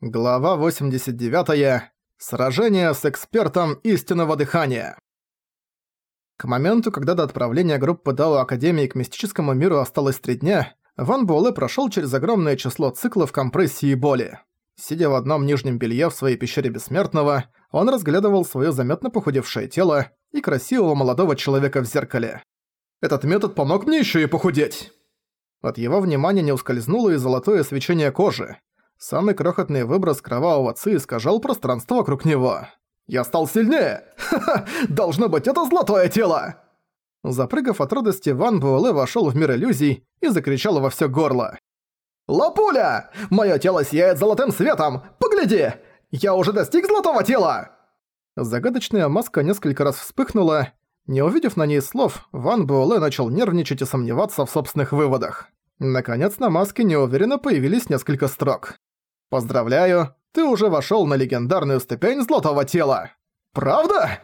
Глава 89. -я. Сражение с экспертом истинного дыхания. К моменту, когда до отправления группы Дао Академии к мистическому миру осталось три дня, Ван Буэлэ прошел через огромное число циклов компрессии и боли. Сидя в одном нижнем белье в своей пещере Бессмертного, он разглядывал свое заметно похудевшее тело и красивого молодого человека в зеркале. «Этот метод помог мне еще и похудеть!» От его внимания не ускользнуло и золотое свечение кожи, Самый крохотный выброс кровавого ци искажал пространство вокруг него. «Я стал сильнее! Ха-ха! Должно быть, это золотое тело!» Запрыгав от радости, Ван Буэлэ вошёл в мир иллюзий и закричал во всё горло. «Лапуля! Моё тело сияет золотым светом! Погляди! Я уже достиг золотого тела!» Загадочная маска несколько раз вспыхнула. Не увидев на ней слов, Ван Буэлэ начал нервничать и сомневаться в собственных выводах. Наконец на маске неуверенно появились несколько строк. Поздравляю, ты уже вошёл на легендарную ступень золотого тела. Правда?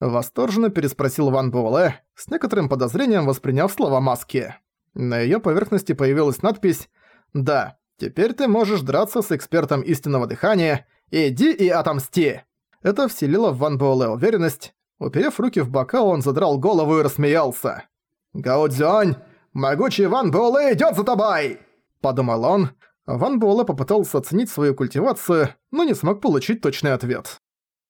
Восторженно переспросил Ван Буэлэ, с некоторым подозрением восприняв слова маски. На её поверхности появилась надпись «Да, теперь ты можешь драться с экспертом истинного дыхания. Иди и отомсти!» Это вселило в Ван Буэлэ уверенность. Уперев руки в бока, он задрал голову и рассмеялся. «Гао Цзюань, могучий Ван Буэлэ идёт за тобой!» Подумал он, Ван Буэлэ попытался оценить свою культивацию, но не смог получить точный ответ.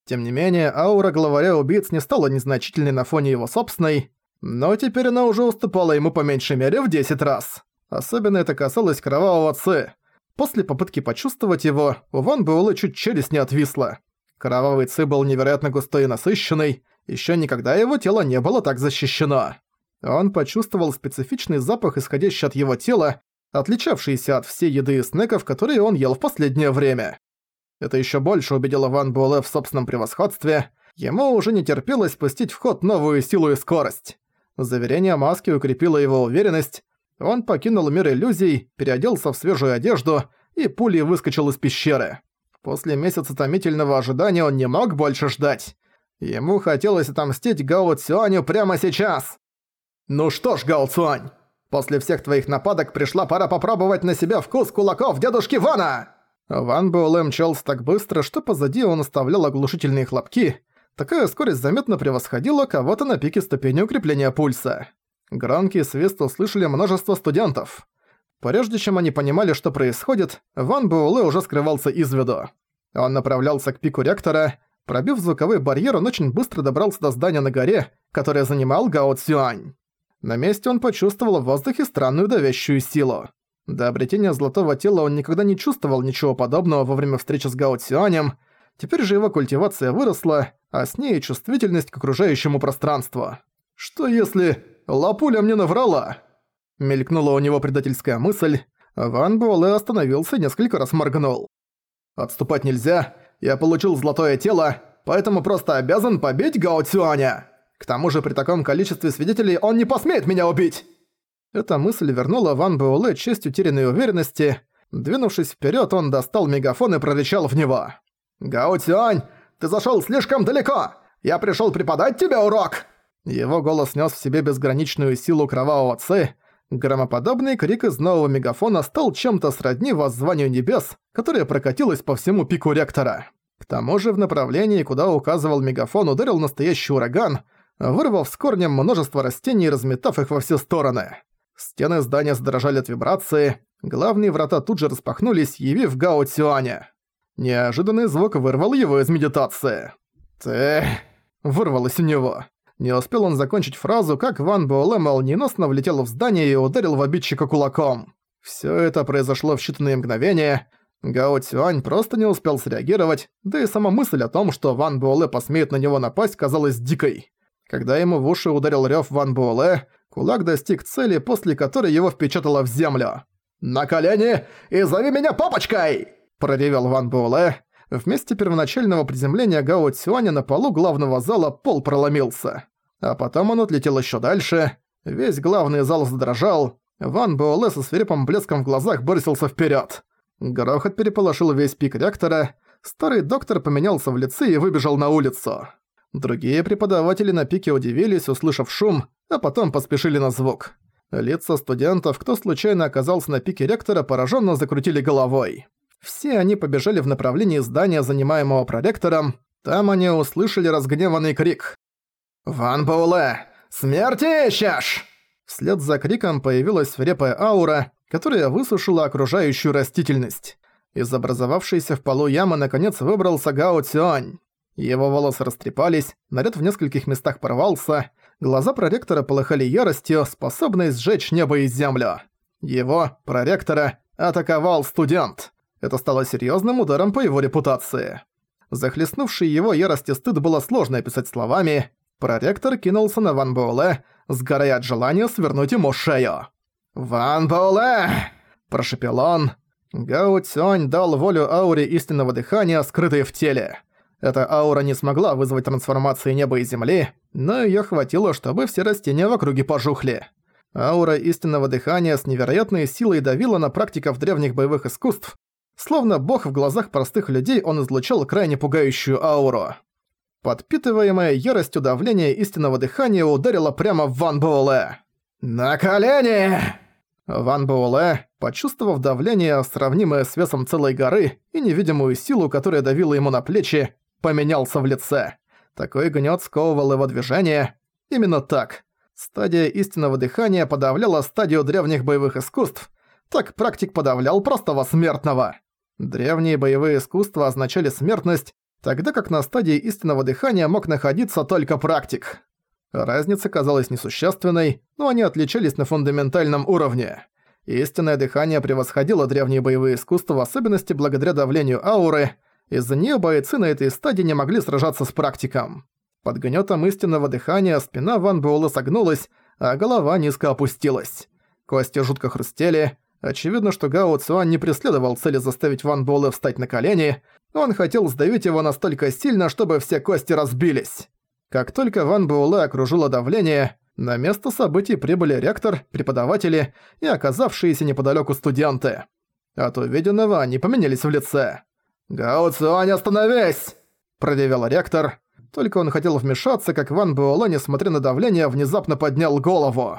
Тем не менее, аура главаря убийц не стала незначительной на фоне его собственной, но теперь она уже уступала ему по меньшей мере в 10 раз. Особенно это касалось кровавого ци. После попытки почувствовать его, у Ван Буэлэ чуть челюсть не отвисла. Кровавый ци был невероятно густой и насыщенный, еще никогда его тело не было так защищено. Он почувствовал специфичный запах, исходящий от его тела, отличавшиеся от всей еды и снеков, которые он ел в последнее время. Это еще больше убедило Ван Буэлэ в собственном превосходстве. Ему уже не терпелось пустить в ход новую силу и скорость. Заверение маски укрепило его уверенность. Он покинул мир иллюзий, переоделся в свежую одежду и пулей выскочил из пещеры. После месяца томительного ожидания он не мог больше ждать. Ему хотелось отомстить Гао Цюаню прямо сейчас. «Ну что ж, Гао Цюань, После всех твоих нападок пришла пора попробовать на себя вкус кулаков дедушки Вана!» Ван Буэлэ мчался так быстро, что позади он оставлял оглушительные хлопки. Такая скорость заметно превосходила кого-то на пике ступени укрепления пульса. Громкий свист услышали множество студентов. Прежде чем они понимали, что происходит, Ван Буэлэ уже скрывался из виду. Он направлялся к пику ректора. Пробив звуковой барьер, он очень быстро добрался до здания на горе, которое занимал Гао Цюань. На месте он почувствовал в воздухе странную давящую силу. До обретения золотого тела он никогда не чувствовал ничего подобного во время встречи с Гао Цюанем, теперь же его культивация выросла, а с ней чувствительность к окружающему пространству. «Что если Лапуля мне наврала?» Мелькнула у него предательская мысль. Ван Буэлэ остановился и несколько раз моргнул. «Отступать нельзя, я получил золотое тело, поэтому просто обязан побить Гао Цюаня!» К тому же при таком количестве свидетелей он не посмеет меня убить!» Эта мысль вернула Ван Буэлэ честь утерянной уверенности. Двинувшись вперед, он достал мегафон и прорычал в него. «Гао Цюань, ты зашел слишком далеко! Я пришел преподать тебе урок!» Его голос нес в себе безграничную силу кровавого Ци. Громоподобный крик из нового мегафона стал чем-то сродни воззванию небес, которое прокатилось по всему пику ректора. К тому же в направлении, куда указывал мегафон, ударил настоящий ураган — вырвав с корнем множество растений и разметав их во все стороны. Стены здания задрожали от вибрации, главные врата тут же распахнулись, явив Гао Цюаня. Неожиданный звук вырвал его из медитации. «Ты...» — вырвалось у него. Не успел он закончить фразу, как Ван Буэлэ молниеносно влетел в здание и ударил в обидчика кулаком. Все это произошло в считанные мгновения. Гао Цюань просто не успел среагировать, да и сама мысль о том, что Ван Буэлэ посмеет на него напасть, казалась дикой. Когда ему в уши ударил рёв Ван Буэлэ, кулак достиг цели, после которой его впечатало в землю. «На колени и зови меня папочкой!» – проревел Ван Буэлэ. Вместе первоначального приземления Гао Цюаня на полу главного зала пол проломился. А потом он отлетел ещё дальше. Весь главный зал задрожал. Ван Буэлэ со свирепым блеском в глазах бросился вперёд. Грохот переполошил весь пик реактора. Старый доктор поменялся в лице и выбежал на улицу. Другие преподаватели на пике удивились, услышав шум, а потом поспешили на звук. Лица студентов, кто случайно оказался на пике ректора, пораженно закрутили головой. Все они побежали в направлении здания, занимаемого проректором. Там они услышали разгневанный крик. «Ван Бауле, смерти ищешь!» Вслед за криком появилась свирепая аура, которая высушила окружающую растительность. Из образовавшейся в полу ямы наконец выбрался Гао Цюань. Его волосы растрепались, наряд в нескольких местах порвался, глаза проректора полыхали яростью, способной сжечь небо и землю. Его, проректора, атаковал студент. Это стало серьезным ударом по его репутации. Захлестнувший его ярость и стыд было сложно описать словами. Проректор кинулся на Ван Боуле, сгорая от желания свернуть ему шею. «Ван Боуле!» – прошепел он. Гао Цюань дал волю ауре истинного дыхания, скрытой в теле. Эта аура не смогла вызвать трансформации неба и земли, но её хватило, чтобы все растения в округе пожухли. Аура истинного дыхания с невероятной силой давила на практиков древних боевых искусств, словно бог в глазах простых людей он излучал крайне пугающую ауру. Подпитываемая яростью давление истинного дыхания ударило прямо в Ван Буэлэ. «На колени!» Ван Буэлэ, почувствовав давление, сравнимое с весом целой горы и невидимую силу, которая давила ему на плечи, поменялся в лице. Такой гнет сковывал его движение. Именно так. Стадия истинного дыхания подавляла стадию древних боевых искусств, так практик подавлял простого смертного. Древние боевые искусства означали смертность, тогда как на стадии истинного дыхания мог находиться только практик. Разница казалась несущественной, но они отличались на фундаментальном уровне. Истинное дыхание превосходило древние боевые искусства в особенности благодаря давлению ауры – из-за нее бойцы на этой стадии не могли сражаться с практиком. Под гнетом истинного дыхания спина Ван Буэлла согнулась, а голова низко опустилась. Кости жутко хрустели. Очевидно, что Гао Цуан не преследовал цели заставить Ван Буэлла встать на колени. Он хотел сдавить его настолько сильно, чтобы все кости разбились. Как только Ван Буэлла окружило давление, на место событий прибыли ректор, преподаватели и оказавшиеся неподалеку студенты. От увиденного они поменялись в лице. «Гао Циуань, остановись!» – продевел ректор. Только он хотел вмешаться, как Ван Буэлэ, несмотря на давление, внезапно поднял голову.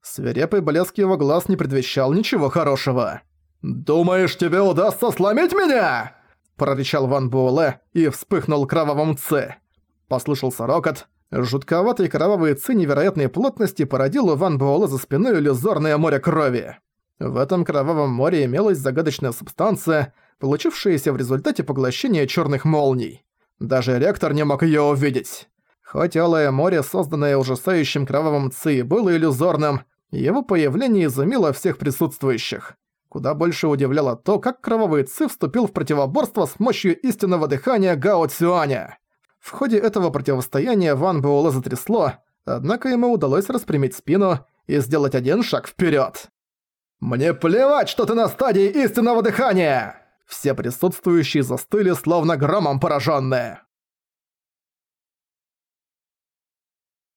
Свирепый блеск его глаз не предвещал ничего хорошего. «Думаешь, тебе удастся сломить меня?» – прорычал Ван Буоле и вспыхнул кровавым ци. Послышался рокот. Жутковатые кровавые ци невероятной плотности породил у Ван Буоле за спиной иллюзорное море крови. В этом кровавом море имелась загадочная субстанция, получившиеся в результате поглощения черных молний. Даже ректор не мог ее увидеть. Хоть Алое море, созданное ужасающим кровавым Ци, было иллюзорным, его появление изумило всех присутствующих. Куда больше удивляло то, как кровавый Ци вступил в противоборство с мощью истинного дыхания Гао Цюаня. В ходе этого противостояния Ван Буэлэ затрясло, однако ему удалось распрямить спину и сделать один шаг вперед. «Мне плевать, что ты на стадии истинного дыхания!» все присутствующие застыли, словно громом пораженные.